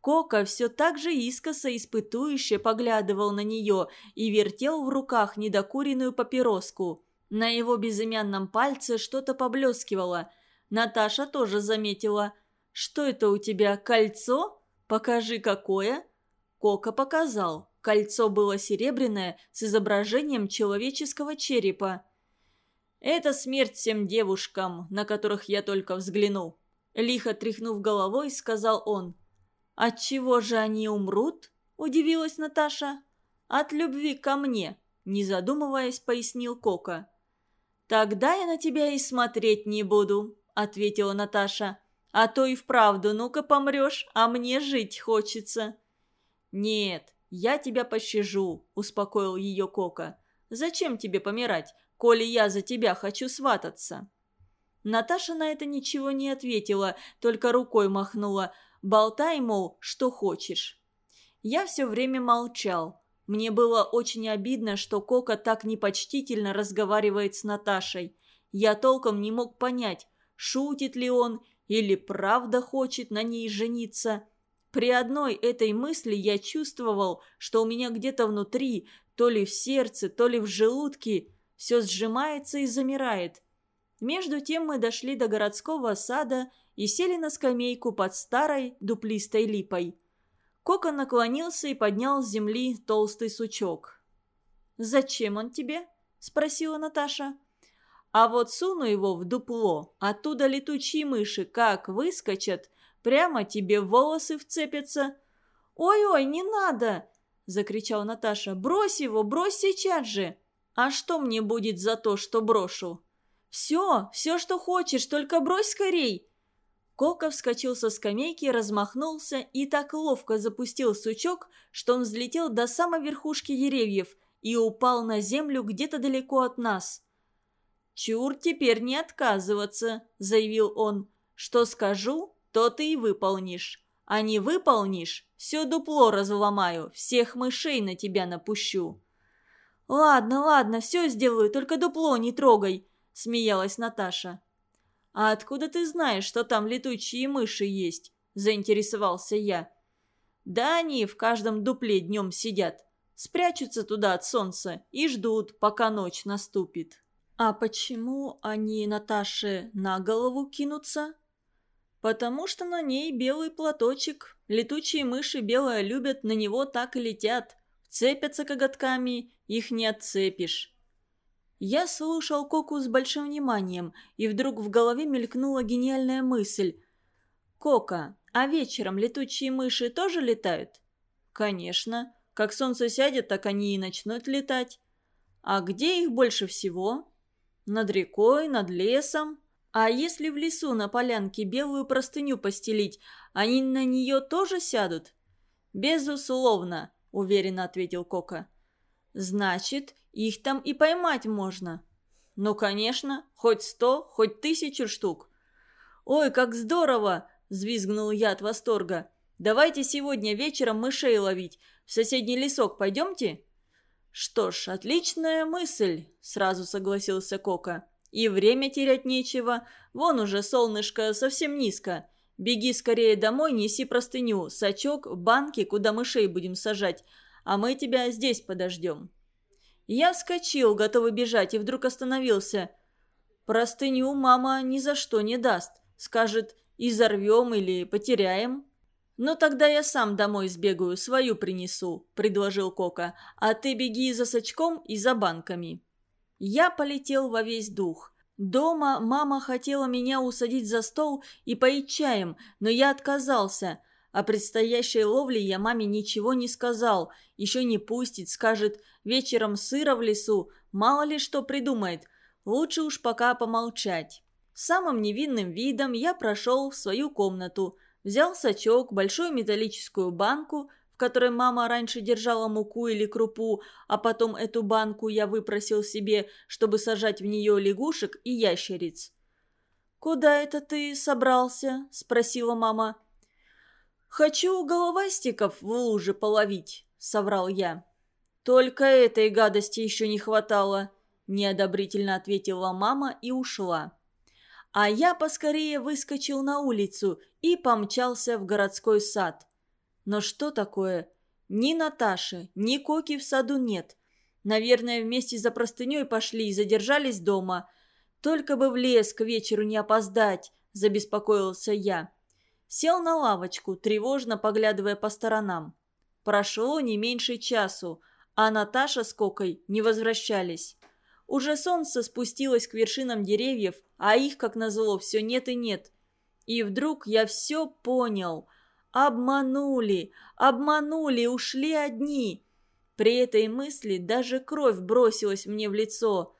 Кока все так же искоса испытующе поглядывал на нее и вертел в руках недокуренную папироску. На его безымянном пальце что-то поблескивало. Наташа тоже заметила – «Что это у тебя, кольцо? Покажи, какое!» Кока показал. Кольцо было серебряное с изображением человеческого черепа. «Это смерть всем девушкам, на которых я только взглянул», – лихо тряхнув головой, сказал он. «От чего же они умрут?» – удивилась Наташа. «От любви ко мне», – не задумываясь, пояснил Кока. «Тогда я на тебя и смотреть не буду», — ответила Наташа. «А то и вправду, ну-ка помрешь, а мне жить хочется». «Нет, я тебя пощажу», — успокоил ее Кока. «Зачем тебе помирать, коли я за тебя хочу свататься?» Наташа на это ничего не ответила, только рукой махнула. «Болтай, мол, что хочешь». Я все время молчал. Мне было очень обидно, что Кока так непочтительно разговаривает с Наташей. Я толком не мог понять, шутит ли он или правда хочет на ней жениться. При одной этой мысли я чувствовал, что у меня где-то внутри, то ли в сердце, то ли в желудке, все сжимается и замирает. Между тем мы дошли до городского сада и сели на скамейку под старой дуплистой липой. Кока наклонился и поднял с земли толстый сучок. «Зачем он тебе?» – спросила Наташа. «А вот суну его в дупло, оттуда летучие мыши как выскочат, прямо тебе волосы вцепятся». «Ой-ой, не надо!» – закричала Наташа. «Брось его, брось сейчас же!» «А что мне будет за то, что брошу?» «Все, все, что хочешь, только брось скорей!» Кока вскочил со скамейки, размахнулся и так ловко запустил сучок, что он взлетел до самой верхушки деревьев и упал на землю где-то далеко от нас. «Чур теперь не отказываться», — заявил он. «Что скажу, то ты и выполнишь. А не выполнишь, все дупло разломаю, всех мышей на тебя напущу». «Ладно, ладно, все сделаю, только дупло не трогай», — смеялась Наташа. «А откуда ты знаешь, что там летучие мыши есть?» – заинтересовался я. «Да они в каждом дупле днем сидят. Спрячутся туда от солнца и ждут, пока ночь наступит». «А почему они Наташе на голову кинутся?» «Потому что на ней белый платочек. Летучие мыши белое любят, на него так и летят. Вцепятся коготками, их не отцепишь». Я слушал Коку с большим вниманием, и вдруг в голове мелькнула гениальная мысль. «Кока, а вечером летучие мыши тоже летают?» «Конечно. Как солнце сядет, так они и начнут летать. А где их больше всего?» «Над рекой, над лесом. А если в лесу на полянке белую простыню постелить, они на нее тоже сядут?» «Безусловно», — уверенно ответил Кока. «Значит, их там и поймать можно. Ну, конечно, хоть сто, хоть тысячу штук. «Ой, как здорово!» – взвизгнул я от восторга. «Давайте сегодня вечером мышей ловить. В соседний лесок пойдемте?» «Что ж, отличная мысль», – сразу согласился Кока. «И время терять нечего. Вон уже солнышко совсем низко. Беги скорее домой, неси простыню, сачок, банки, куда мышей будем сажать, а мы тебя здесь подождем». Я вскочил, готовый бежать, и вдруг остановился. Простыню мама ни за что не даст. Скажет, изорвем или потеряем. «Ну тогда я сам домой сбегаю, свою принесу», – предложил Кока. «А ты беги за сачком и за банками». Я полетел во весь дух. Дома мама хотела меня усадить за стол и поить чаем, но я отказался. О предстоящей ловле я маме ничего не сказал. Еще не пустит, скажет, вечером сыро в лесу, мало ли что придумает. Лучше уж пока помолчать. Самым невинным видом я прошел в свою комнату, взял сачок, большую металлическую банку, в которой мама раньше держала муку или крупу, а потом эту банку я выпросил себе, чтобы сажать в нее лягушек и ящериц. «Куда это ты собрался?» – спросила мама. «Хочу головастиков в луже половить», — соврал я. «Только этой гадости еще не хватало», — неодобрительно ответила мама и ушла. А я поскорее выскочил на улицу и помчался в городской сад. Но что такое? Ни Наташи, ни Коки в саду нет. Наверное, вместе за простыней пошли и задержались дома. Только бы в лес к вечеру не опоздать, забеспокоился я. Сел на лавочку, тревожно поглядывая по сторонам. Прошло не меньше часу, а Наташа с Кокой не возвращались. Уже солнце спустилось к вершинам деревьев, а их, как назло, все нет и нет. И вдруг я все понял. Обманули, обманули, ушли одни. При этой мысли даже кровь бросилась мне в лицо.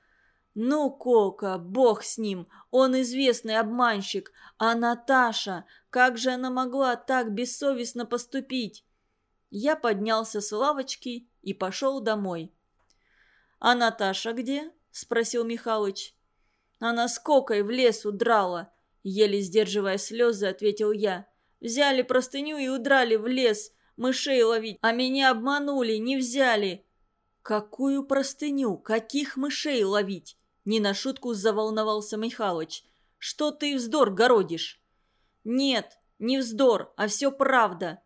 «Ну, Кока, бог с ним, он известный обманщик, а Наташа, как же она могла так бессовестно поступить?» Я поднялся с лавочки и пошел домой. «А Наташа где?» – спросил Михалыч. «Она с Кокой в лес удрала», – еле сдерживая слезы, ответил я. «Взяли простыню и удрали в лес, мышей ловить, а меня обманули, не взяли». «Какую простыню? Каких мышей ловить?» Не на шутку заволновался Михалыч. «Что ты вздор городишь?» «Нет, не вздор, а все правда».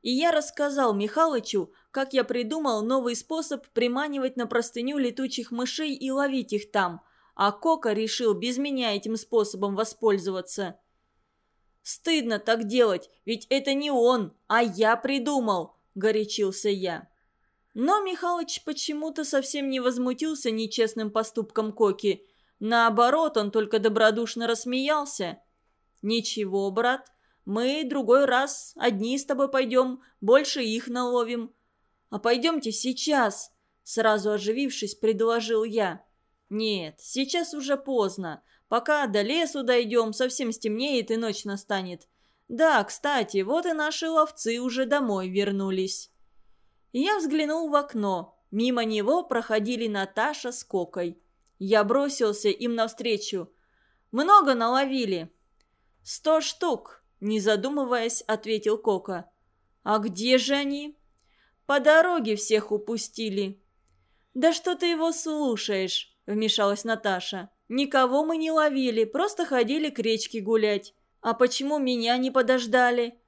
И я рассказал Михалычу, как я придумал новый способ приманивать на простыню летучих мышей и ловить их там, а Кока решил без меня этим способом воспользоваться. «Стыдно так делать, ведь это не он, а я придумал», – горячился я. Но Михалыч почему-то совсем не возмутился нечестным поступком Коки. Наоборот, он только добродушно рассмеялся. «Ничего, брат, мы другой раз одни с тобой пойдем, больше их наловим». «А пойдемте сейчас», — сразу оживившись, предложил я. «Нет, сейчас уже поздно. Пока до лесу дойдем, совсем стемнеет и ночь настанет. Да, кстати, вот и наши ловцы уже домой вернулись». Я взглянул в окно. Мимо него проходили Наташа с Кокой. Я бросился им навстречу. «Много наловили?» «Сто штук», — не задумываясь, ответил Кока. «А где же они?» «По дороге всех упустили». «Да что ты его слушаешь?» — вмешалась Наташа. «Никого мы не ловили, просто ходили к речке гулять. А почему меня не подождали?»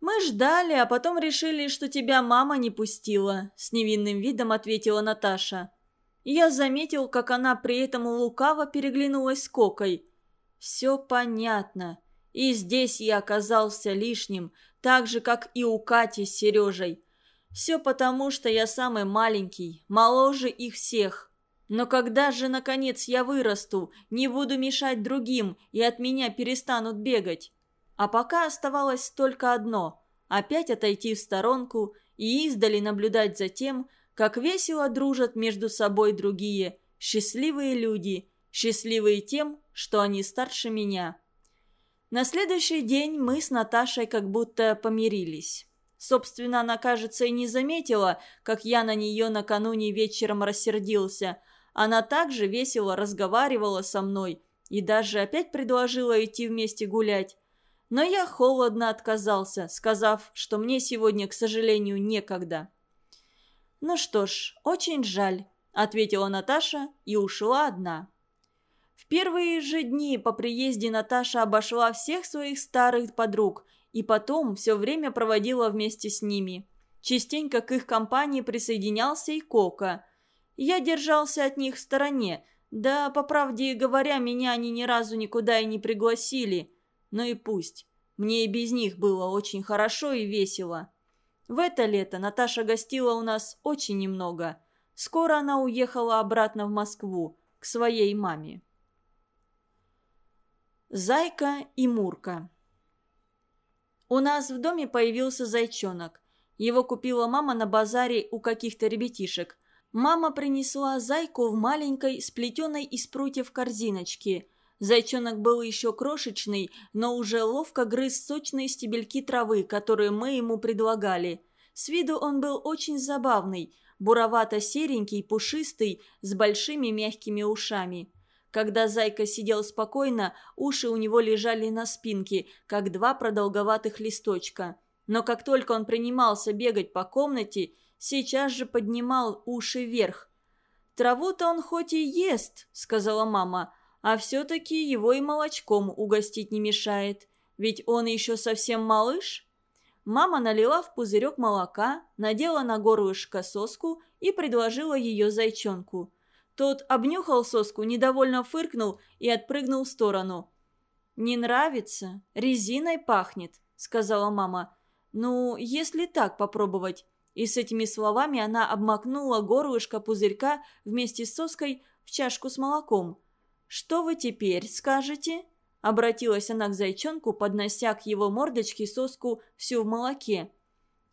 «Мы ждали, а потом решили, что тебя мама не пустила», — с невинным видом ответила Наташа. Я заметил, как она при этом лукаво переглянулась с Кокой. «Все понятно. И здесь я оказался лишним, так же, как и у Кати с Сережей. Все потому, что я самый маленький, моложе их всех. Но когда же, наконец, я вырасту, не буду мешать другим, и от меня перестанут бегать?» А пока оставалось только одно – опять отойти в сторонку и издали наблюдать за тем, как весело дружат между собой другие, счастливые люди, счастливые тем, что они старше меня. На следующий день мы с Наташей как будто помирились. Собственно, она, кажется, и не заметила, как я на нее накануне вечером рассердился. Она также весело разговаривала со мной и даже опять предложила идти вместе гулять. Но я холодно отказался, сказав, что мне сегодня, к сожалению, некогда. «Ну что ж, очень жаль», — ответила Наташа и ушла одна. В первые же дни по приезде Наташа обошла всех своих старых подруг и потом все время проводила вместе с ними. Частенько к их компании присоединялся и Кока. Я держался от них в стороне, да, по правде говоря, меня они ни разу никуда и не пригласили – ну и пусть. Мне и без них было очень хорошо и весело. В это лето Наташа гостила у нас очень немного. Скоро она уехала обратно в Москву, к своей маме. Зайка и Мурка У нас в доме появился зайчонок. Его купила мама на базаре у каких-то ребятишек. Мама принесла зайку в маленькой, сплетенной из прутьев корзиночке – Зайчонок был еще крошечный, но уже ловко грыз сочные стебельки травы, которые мы ему предлагали. С виду он был очень забавный, буровато-серенький, пушистый, с большими мягкими ушами. Когда зайка сидел спокойно, уши у него лежали на спинке, как два продолговатых листочка. Но как только он принимался бегать по комнате, сейчас же поднимал уши вверх. «Траву-то он хоть и ест», — сказала мама, а все-таки его и молочком угостить не мешает, ведь он еще совсем малыш. Мама налила в пузырек молока, надела на горлышко соску и предложила ее зайчонку. Тот обнюхал соску, недовольно фыркнул и отпрыгнул в сторону. «Не нравится? Резиной пахнет», — сказала мама. «Ну, если так попробовать». И с этими словами она обмакнула горлышко пузырька вместе с соской в чашку с молоком. «Что вы теперь скажете?» Обратилась она к зайчонку, поднося к его мордочке соску всю в молоке.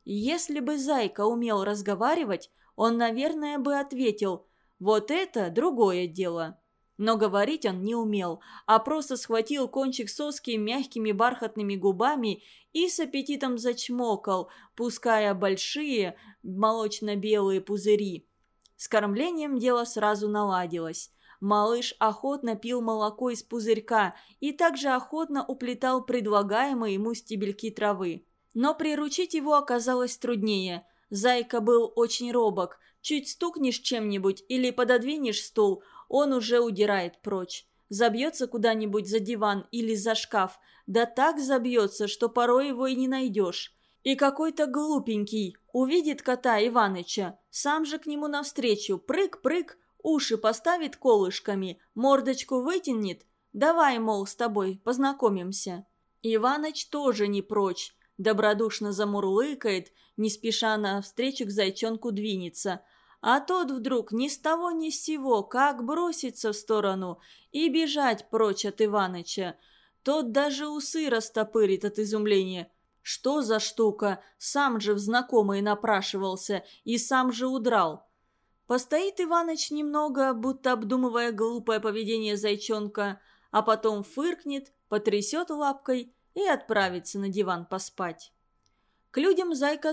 Если бы зайка умел разговаривать, он, наверное, бы ответил «Вот это другое дело». Но говорить он не умел, а просто схватил кончик соски мягкими бархатными губами и с аппетитом зачмокал, пуская большие молочно-белые пузыри. С кормлением дело сразу наладилось. Малыш охотно пил молоко из пузырька и также охотно уплетал предлагаемые ему стебельки травы. Но приручить его оказалось труднее. Зайка был очень робок. Чуть стукнешь чем-нибудь или пододвинешь стул, он уже удирает прочь. Забьется куда-нибудь за диван или за шкаф, да так забьется, что порой его и не найдешь. И какой-то глупенький увидит кота Иваныча, сам же к нему навстречу, прыг-прыг, уши поставит колышками, мордочку вытянет. Давай, мол, с тобой познакомимся. Иваныч тоже не прочь, добродушно замурлыкает, не спеша навстречу к зайчонку двинется. А тот вдруг ни с того ни с сего, как бросится в сторону и бежать прочь от Иваныча. Тот даже усы растопырит от изумления. Что за штука? Сам же в знакомые напрашивался и сам же удрал. Постоит Иваныч немного, будто обдумывая глупое поведение зайчонка, а потом фыркнет, потрясет лапкой и отправится на диван поспать. К людям зайка